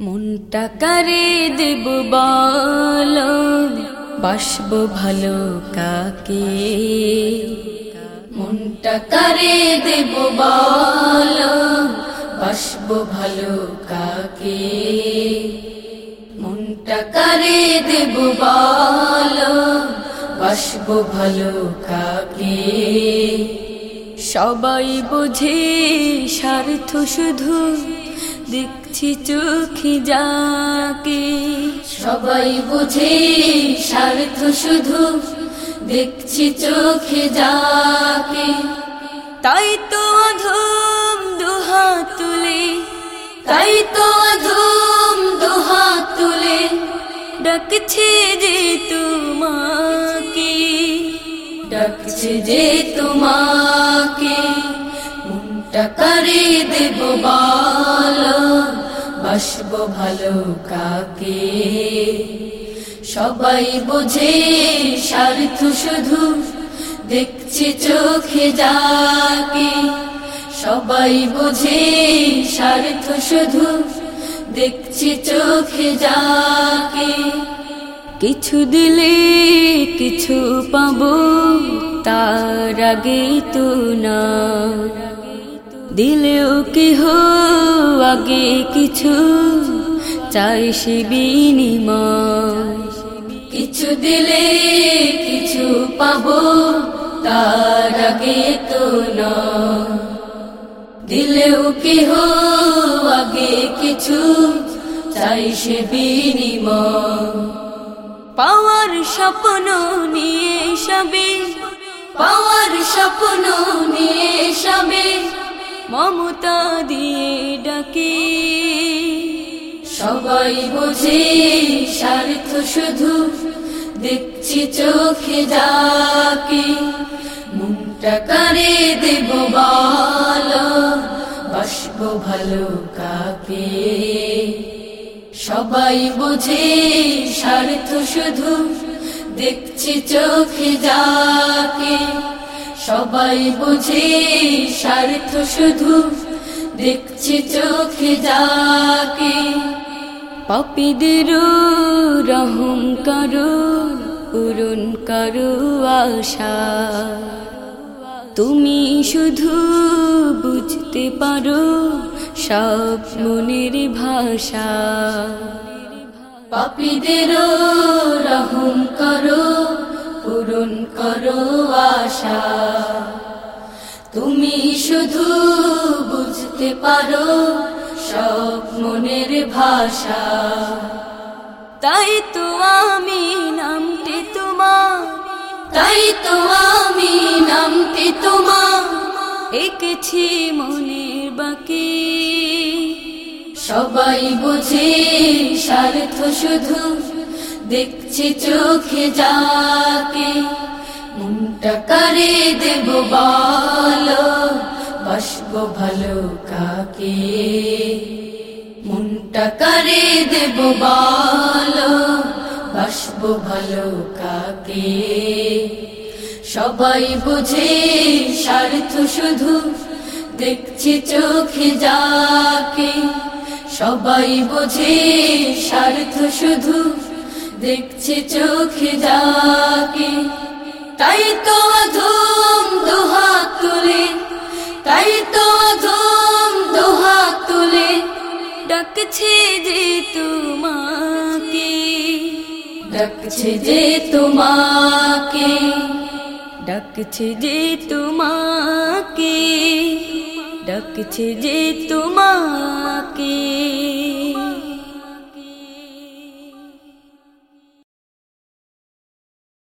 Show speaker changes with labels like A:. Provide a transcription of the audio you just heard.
A: মনটা কারে দেব বল? বাসব ভালো কাকে? মনটা কারে দেব বল? বাসব ভালো কাকে? মনটা কারে দেব বল? বাসব ভালো কাকে? সবাই বোঝে স্বার্থ শুধু দেখছি চোখে যাকে। সবাই বুঝে স্বার্থ শুধু দেখছি চোখে যাকে। তাই তো অধম দুহাত তুলে। তাই তো অধম দুহাত তুলে। ডাকছে যে তোমাকে। ডাকছে যে তোমাকে। মনটা করে দেব বাসব ভালো কাকে? সবাই বোঝে স্বার্থ শুধু, দেখছে চোখে যাকে। সবাই বোঝে স্বার্থ শুধু, দেখছে চোখে যাকে। কিছু দিলে কিছু পাবো, তার আগে তো না। দিলেও কি কেহ আগে কিছু, চাই সে কিছু দিলে কিছু পাবো, তার আগে তো না দিলেও কেহ আগে কিছু, চাই সে পাওয়ার স্বপ্ন নিয়ে সবে পাওয়ার স্বপ্ন নিয়ে সবে মমতা দিয়ে ডাকে। সবাই বোঝে স্বার্থ শুধু দেখছি চোখে যাকে। মুখটা করে দেব বল, বাসব ভালো কাকে। সবাই বোঝে স্বার্থ শুধু দেখছি চোখে যাকে। সবাই বুঝে স্বার্থ শুধু, দেখছি চোখে যাকে। পাপিদের রহম করো, পূরণ করো আশা। তুমি শুধু বুঝতে পারো সব মনের ভাষা। পাপীদের রহম করো পূরণ করো আশা। তুমি শুধু বুঝতে পারো সব মনের ভাষা। তাই তো আমি নামটি তোমার। তাই তো আমি নামটি তোমার। এঁকেছি মনের বাকি। সবাই বুঝে স্বার্থ শুধু দেখছি চোখে যাকে, মনটা করে দেব বল, বাসব ভালো কাকে? মনটা করে দেব বল, বাসব ভালো কাকে? সবাই বুঝে স্বার্থ শুধু দেখছি চোখে যাকে, সবাই বোঝে স্বার্থ শুধু দেখছে চোখে যাকে। তাই তো ধুম দুহাত তুলে, তাই তো ধুম দুহাত তুলে ডাকছে যে তোমাকে। ডাকছে যে তোমাকে, ডাকছে যে তোমাকে, ডাকছে যে তোমাকে।